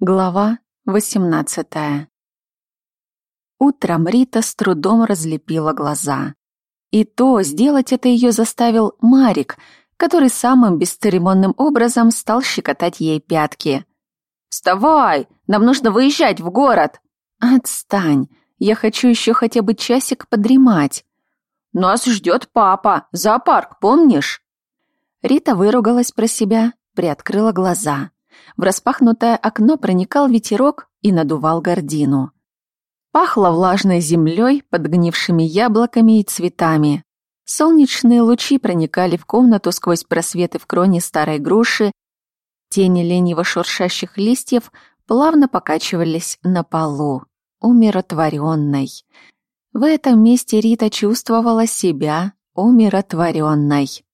Глава 18 Утром Рита с трудом разлепила глаза. И то сделать это ее заставил Марик, который самым бесцеремонным образом стал щекотать ей пятки. «Вставай! Нам нужно выезжать в город!» «Отстань! Я хочу еще хотя бы часик подремать!» «Нас ждет папа! Зоопарк, помнишь?» Рита выругалась про себя, приоткрыла глаза. В распахнутое окно проникал ветерок и надувал гордину. Пахло влажной землей, подгнившими яблоками и цветами. Солнечные лучи проникали в комнату сквозь просветы в кроне старой груши. Тени лениво шуршащих листьев плавно покачивались на полу, умиротворенной. В этом месте Рита чувствовала себя умиротворенной.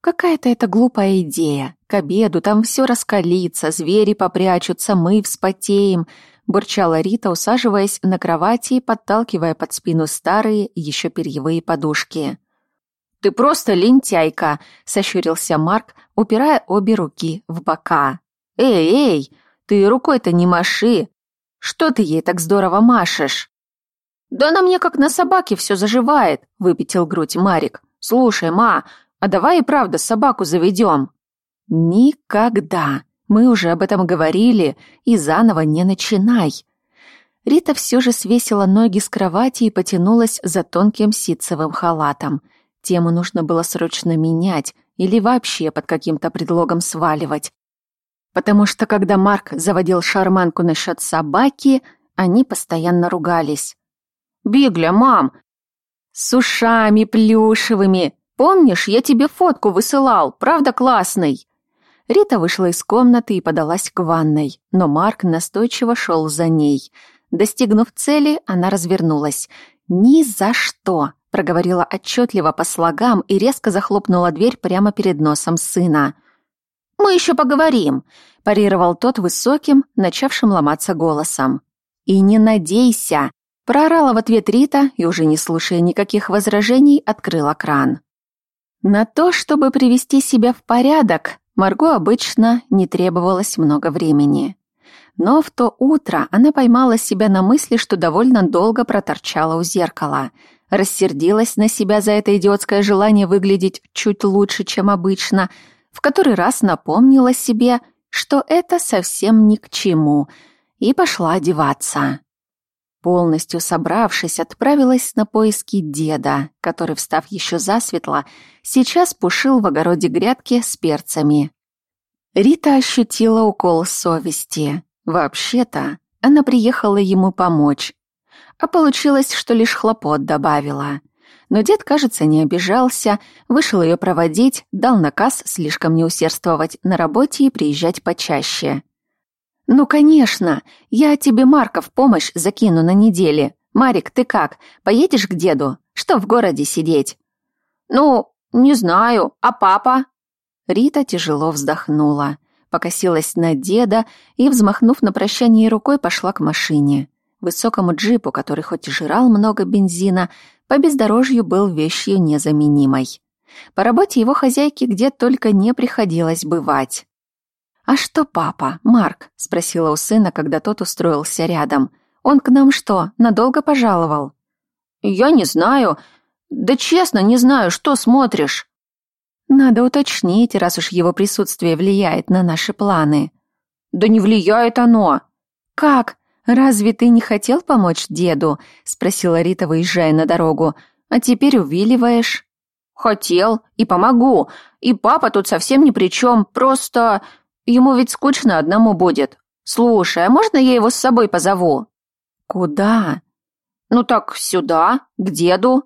Какая-то это глупая идея. К обеду там все раскалится, звери попрячутся, мы вспотеем, бурчала Рита, усаживаясь на кровати и подталкивая под спину старые, еще перьевые подушки. «Ты просто лентяйка!» — сощурился Марк, упирая обе руки в бока. «Эй, эй, ты рукой-то не маши! Что ты ей так здорово машешь?» «Да на мне как на собаке все заживает», — выпятил грудь Марик. «Слушай, ма, а давай и правда собаку заведем». «Никогда. Мы уже об этом говорили, и заново не начинай». Рита все же свесила ноги с кровати и потянулась за тонким ситцевым халатом. Тему нужно было срочно менять или вообще под каким-то предлогом сваливать. Потому что когда Марк заводил шарманку насчет собаки, они постоянно ругались. «Бигля, мам!» «С ушами плюшевыми!» Помнишь, я тебе фотку высылал, правда классный?» Рита вышла из комнаты и подалась к ванной, но Марк настойчиво шел за ней. Достигнув цели, она развернулась. «Ни за что!» — проговорила отчетливо по слогам и резко захлопнула дверь прямо перед носом сына. «Мы еще поговорим», — парировал тот высоким, начавшим ломаться голосом. «И не надейся!» — проорала в ответ Рита и, уже не слушая никаких возражений, открыла кран. На то, чтобы привести себя в порядок, Марго обычно не требовалось много времени. Но в то утро она поймала себя на мысли, что довольно долго проторчала у зеркала. Рассердилась на себя за это идиотское желание выглядеть чуть лучше, чем обычно, в который раз напомнила себе, что это совсем ни к чему, и пошла одеваться. Полностью собравшись, отправилась на поиски деда, который, встав еще засветло, сейчас пушил в огороде грядки с перцами. Рита ощутила укол совести. Вообще-то, она приехала ему помочь. А получилось, что лишь хлопот добавила. Но дед, кажется, не обижался, вышел ее проводить, дал наказ слишком не усердствовать на работе и приезжать почаще. «Ну, конечно. Я тебе Марка в помощь закину на неделе. Марик, ты как, поедешь к деду? Что в городе сидеть?» «Ну, не знаю. А папа?» Рита тяжело вздохнула, покосилась на деда и, взмахнув на прощание рукой, пошла к машине. Высокому джипу, который хоть и жрал много бензина, по бездорожью был вещью незаменимой. По работе его хозяйки где только не приходилось бывать. «А что папа, Марк?» — спросила у сына, когда тот устроился рядом. «Он к нам что, надолго пожаловал?» «Я не знаю. Да честно, не знаю, что смотришь?» «Надо уточнить, раз уж его присутствие влияет на наши планы». «Да не влияет оно!» «Как? Разве ты не хотел помочь деду?» — спросила Рита, выезжая на дорогу. «А теперь увиливаешь?» «Хотел и помогу. И папа тут совсем ни при чем. Просто Ему ведь скучно одному будет. Слушай, а можно я его с собой позову? Куда? Ну так сюда, к деду.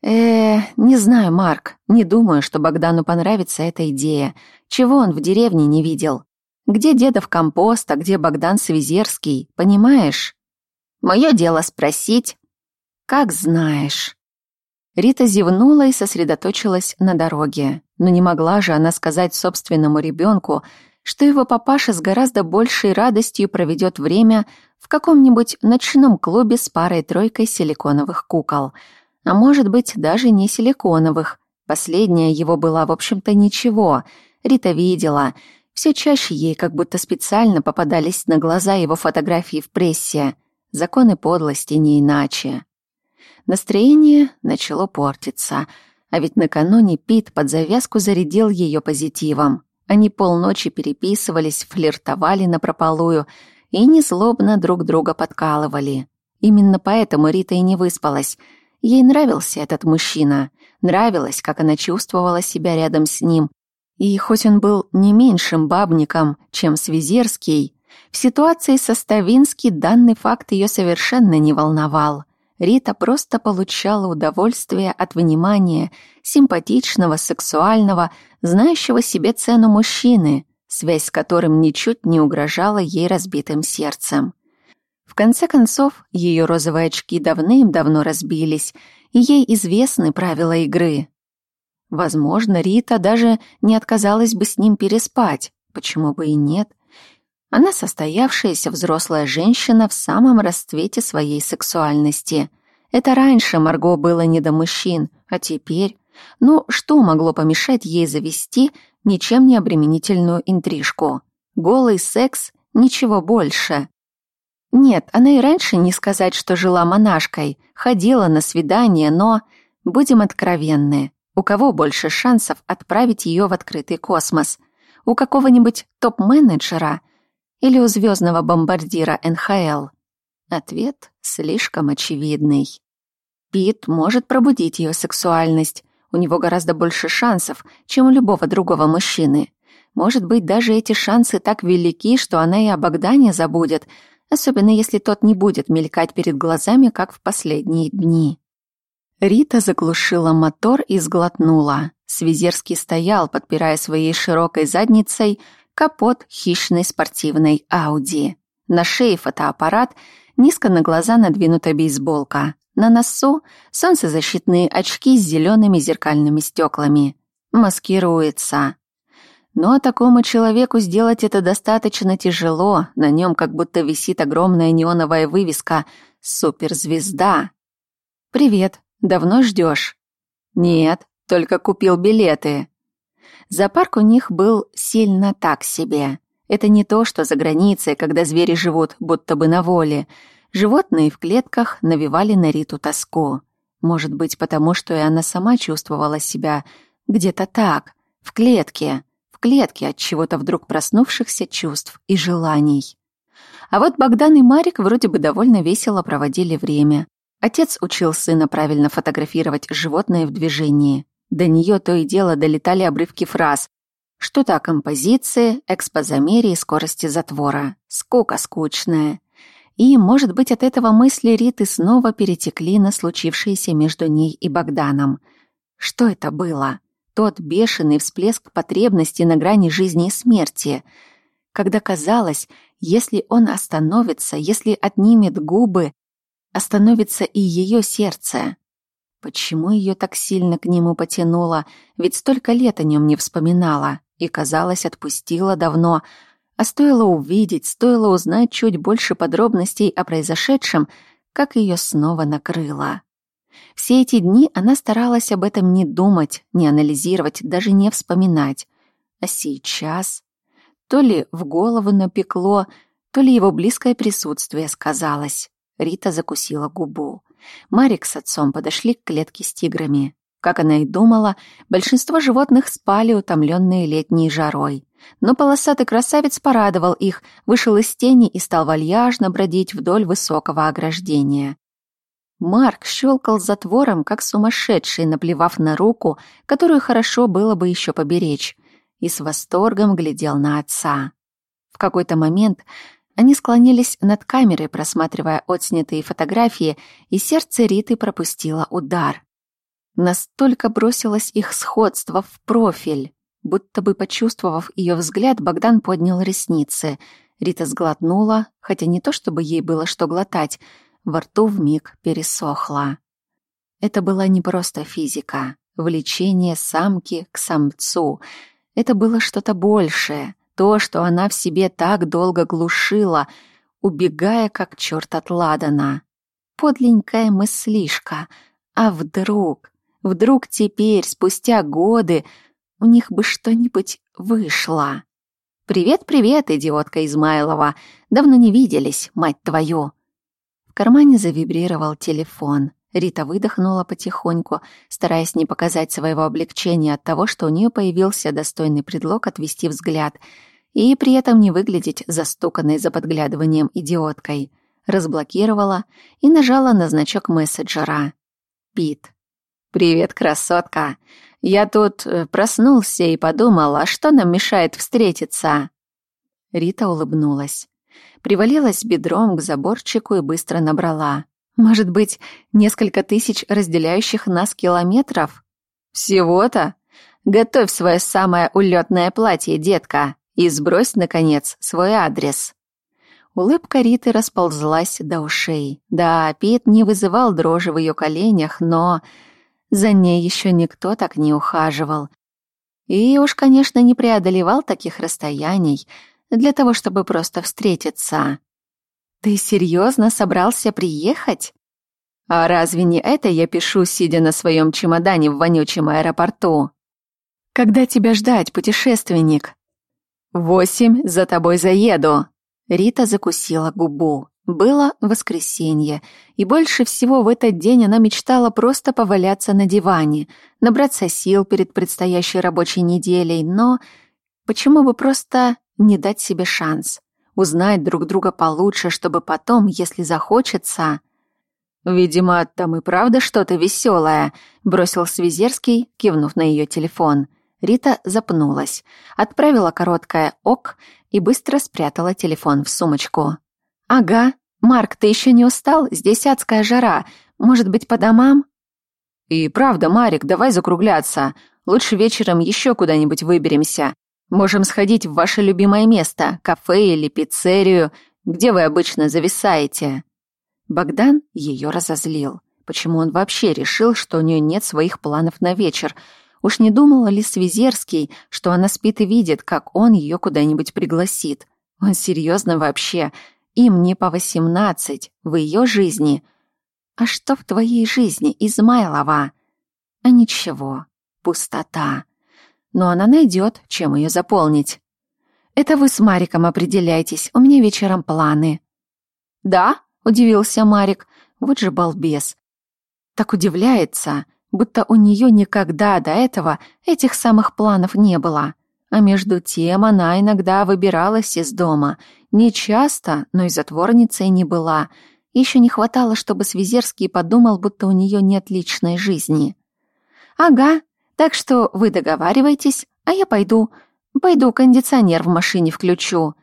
Э, не знаю, Марк. Не думаю, что Богдану понравится эта идея. Чего он в деревне не видел? Где дедов компост, а где Богдан Свизерский, понимаешь? Мое дело спросить. Как знаешь. Рита зевнула и сосредоточилась на дороге. Но не могла же она сказать собственному ребенку, что его папаша с гораздо большей радостью проведет время в каком-нибудь ночном клубе с парой-тройкой силиконовых кукол. А может быть, даже не силиконовых. Последняя его была, в общем-то, ничего. Рита видела. Все чаще ей как будто специально попадались на глаза его фотографии в прессе. Законы подлости не иначе. Настроение начало портиться, а ведь накануне Пит под завязку зарядил ее позитивом. Они полночи переписывались, флиртовали напропалую и незлобно друг друга подкалывали. Именно поэтому Рита и не выспалась. Ей нравился этот мужчина. Нравилось, как она чувствовала себя рядом с ним. И хоть он был не меньшим бабником, чем Свизерский, в ситуации со Ставински данный факт ее совершенно не волновал. Рита просто получала удовольствие от внимания симпатичного, сексуального, знающего себе цену мужчины, связь с которым ничуть не угрожала ей разбитым сердцем. В конце концов, ее розовые очки давным-давно разбились, и ей известны правила игры. Возможно, Рита даже не отказалась бы с ним переспать, почему бы и нет – она состоявшаяся взрослая женщина в самом расцвете своей сексуальности. Это раньше Марго было не до мужчин, а теперь... Ну, что могло помешать ей завести ничем не обременительную интрижку? Голый секс — ничего больше. Нет, она и раньше не сказать, что жила монашкой, ходила на свидания, но... Будем откровенны, у кого больше шансов отправить ее в открытый космос? У какого-нибудь топ-менеджера — или у звездного бомбардира НХЛ? Ответ слишком очевидный. Пит может пробудить ее сексуальность. У него гораздо больше шансов, чем у любого другого мужчины. Может быть, даже эти шансы так велики, что она и о Богдане забудет, особенно если тот не будет мелькать перед глазами, как в последние дни. Рита заглушила мотор и сглотнула. Свизерский стоял, подпирая своей широкой задницей капот хищной спортивной Ауди. На шее фотоаппарат, низко на глаза надвинута бейсболка. На носу солнцезащитные очки с зелеными зеркальными стеклами. Маскируется. Но такому человеку сделать это достаточно тяжело. На нем как будто висит огромная неоновая вывеска «Суперзвезда». «Привет. Давно ждешь?» «Нет, только купил билеты». Зоопарк у них был сильно так себе. Это не то, что за границей, когда звери живут будто бы на воле. Животные в клетках навевали на Риту тоску. Может быть, потому что и она сама чувствовала себя где-то так, в клетке, в клетке от чего-то вдруг проснувшихся чувств и желаний. А вот Богдан и Марик вроде бы довольно весело проводили время. Отец учил сына правильно фотографировать животное в движении. До нее то и дело долетали обрывки фраз. Что-то о композиции, экспозамере и скорости затвора. Скука скучная. И, может быть, от этого мысли Риты снова перетекли на случившееся между ней и Богданом. Что это было? Тот бешеный всплеск потребности на грани жизни и смерти. Когда казалось, если он остановится, если отнимет губы, остановится и ее сердце. Почему ее так сильно к нему потянуло? Ведь столько лет о нем не вспоминала и, казалось, отпустила давно. А стоило увидеть, стоило узнать чуть больше подробностей о произошедшем, как ее снова накрыло. Все эти дни она старалась об этом не думать, не анализировать, даже не вспоминать. А сейчас то ли в голову напекло, то ли его близкое присутствие сказалось. Рита закусила губу. Марик с отцом подошли к клетке с тиграми. Как она и думала, большинство животных спали, утомленные летней жарой. Но полосатый красавец порадовал их, вышел из тени и стал вальяжно бродить вдоль высокого ограждения. Марк щелкал затвором, как сумасшедший, наплевав на руку, которую хорошо было бы еще поберечь, и с восторгом глядел на отца. В какой-то момент они склонились над камерой, просматривая отснятые фотографии, и сердце Риты пропустило удар. Настолько бросилось их сходство в профиль. Будто бы почувствовав ее взгляд, Богдан поднял ресницы. Рита сглотнула, хотя не то чтобы ей было что глотать, во рту вмиг пересохло. Это была не просто физика, влечение самки к самцу. Это было что-то большее — то, что она в себе так долго глушила, убегая как черт от Ладана. Подленькая мыслишка. А вдруг, вдруг теперь, спустя годы, у них бы что-нибудь вышло? «Привет-привет, идиотка Измайлова! Давно не виделись, мать твою!» В кармане завибрировал телефон. Рита выдохнула потихоньку, стараясь не показать своего облегчения от того, что у нее появился достойный предлог отвести взгляд и при этом не выглядеть застуканной за подглядыванием идиоткой. Разблокировала и нажала на значок мессенджера. Пит. «Привет, красотка! Я тут э, проснулся и подумал, а что нам мешает встретиться?» Рита улыбнулась. Привалилась бедром к заборчику и быстро набрала. «Может быть, несколько тысяч разделяющих нас километров?» «Всего-то? Готовь свое самое улетное платье, детка, и сбрось, наконец, свой адрес». Улыбка Риты расползлась до ушей. Да, Пит не вызывал дрожи в ее коленях, но за ней еще никто так не ухаживал. И уж, конечно, не преодолевал таких расстояний для того, чтобы просто встретиться. «Ты серьезно собрался приехать?» «А разве не это я пишу, сидя на своем чемодане в вонючем аэропорту?» «Когда тебя ждать, путешественник?» «Восемь, за тобой заеду!» Рита закусила губу. Было воскресенье, и больше всего в этот день она мечтала просто поваляться на диване, набраться сил перед предстоящей рабочей неделей, но почему бы просто не дать себе шанс, узнать друг друга получше, чтобы потом, если захочется... «Видимо, там и правда что-то веселое», — бросил Свизерский, кивнув на ее телефон. Рита запнулась, отправила короткое «ок» и быстро спрятала телефон в сумочку. «Ага. Марк, ты еще не устал? Здесь адская жара. Может быть, по домам?» «И правда, Марик, давай закругляться. Лучше вечером еще куда-нибудь выберемся. Можем сходить в ваше любимое место, кафе или пиццерию, где вы обычно зависаете». Богдан ее разозлил. Почему он вообще решил, что у нее нет своих планов на вечер? Уж не думала ли Свизерский, что она спит и видит, как он ее куда-нибудь пригласит? Он серьезно вообще? Им не по восемнадцать в ее жизни. А что в твоей жизни, Измайлова? А ничего, пустота. Но она найдет, чем ее заполнить. Это вы с Мариком определяйтесь, у меня вечером планы. Да? Удивился Марик. Вот же балбес. Так удивляется, будто у нее никогда до этого этих самых планов не было. А между тем она иногда выбиралась из дома. Не часто, но и затворницей не была. Еще не хватало, чтобы Свизерский подумал, будто у нее нет личной жизни. «Ага, так что вы договариваетесь, а я пойду. Пойду кондиционер в машине включу».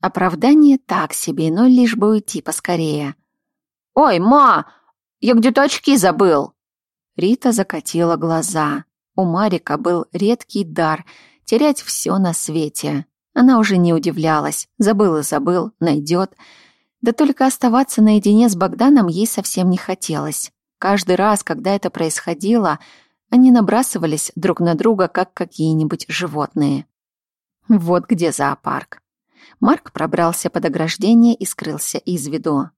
Оправдание так себе, но лишь бы уйти поскорее. «Ой, ма, я где-то очки забыл!» Рита закатила глаза. У Марика был редкий дар — терять все на свете. Она уже не удивлялась, забыл и забыл, найдет. Да только оставаться наедине с Богданом ей совсем не хотелось. Каждый раз, когда это происходило, они набрасывались друг на друга, как какие-нибудь животные. Вот где зоопарк. Марк пробрался под ограждение и скрылся из виду.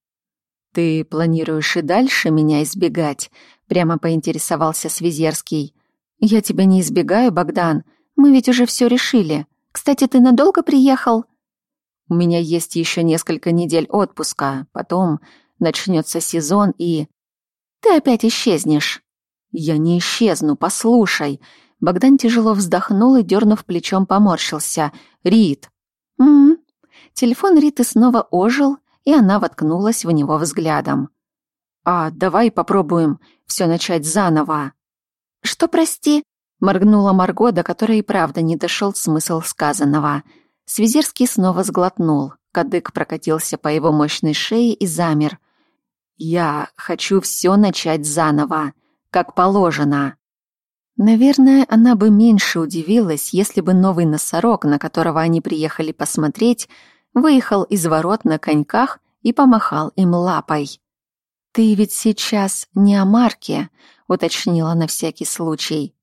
«Ты планируешь и дальше меня избегать?» — прямо поинтересовался Свизерский. «Я тебя не избегаю, Богдан. Мы ведь уже все решили. Кстати, ты надолго приехал? У меня есть еще несколько недель отпуска. Потом начнется сезон и... Ты опять исчезнешь. Я не исчезну, послушай. Богдан тяжело вздохнул и, дернув плечом, поморщился. Рит. М, -м, -м. Телефон Риты снова ожил, и она воткнулась в него взглядом. А давай попробуем все начать заново. Что, прости? Моргнула Марго, до которой и правда не дошел смысл сказанного. Свизерский снова сглотнул. Кадык прокатился по его мощной шее и замер. «Я хочу все начать заново, как положено». Наверное, она бы меньше удивилась, если бы новый носорог, на которого они приехали посмотреть, выехал из ворот на коньках и помахал им лапой. «Ты ведь сейчас не о Марке», — уточнила на всякий случай.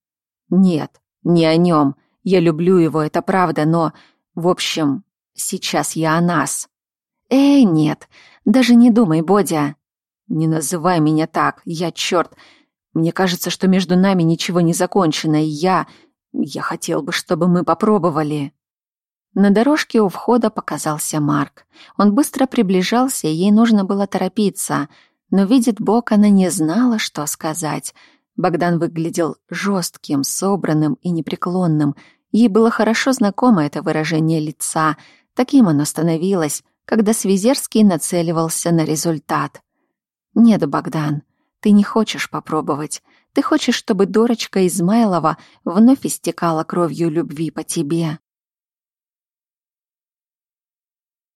Нет, не о нем. Я люблю его, это правда, но... В общем, сейчас я о нас. Эй, нет, даже не думай, Бодя. Не называй меня так, я черт. Мне кажется, что между нами ничего не закончено, и я... Я хотел бы, чтобы мы попробовали. На дорожке у входа показался Марк. Он быстро приближался, и ей нужно было торопиться. Но, видит Бог, она не знала, что сказать. Богдан выглядел жестким, собранным и непреклонным. Ей было хорошо знакомо это выражение лица. Таким оно становилось, когда Свизерский нацеливался на результат. «Нет, Богдан, ты не хочешь попробовать. Ты хочешь, чтобы дурочка Измайлова вновь истекала кровью любви по тебе».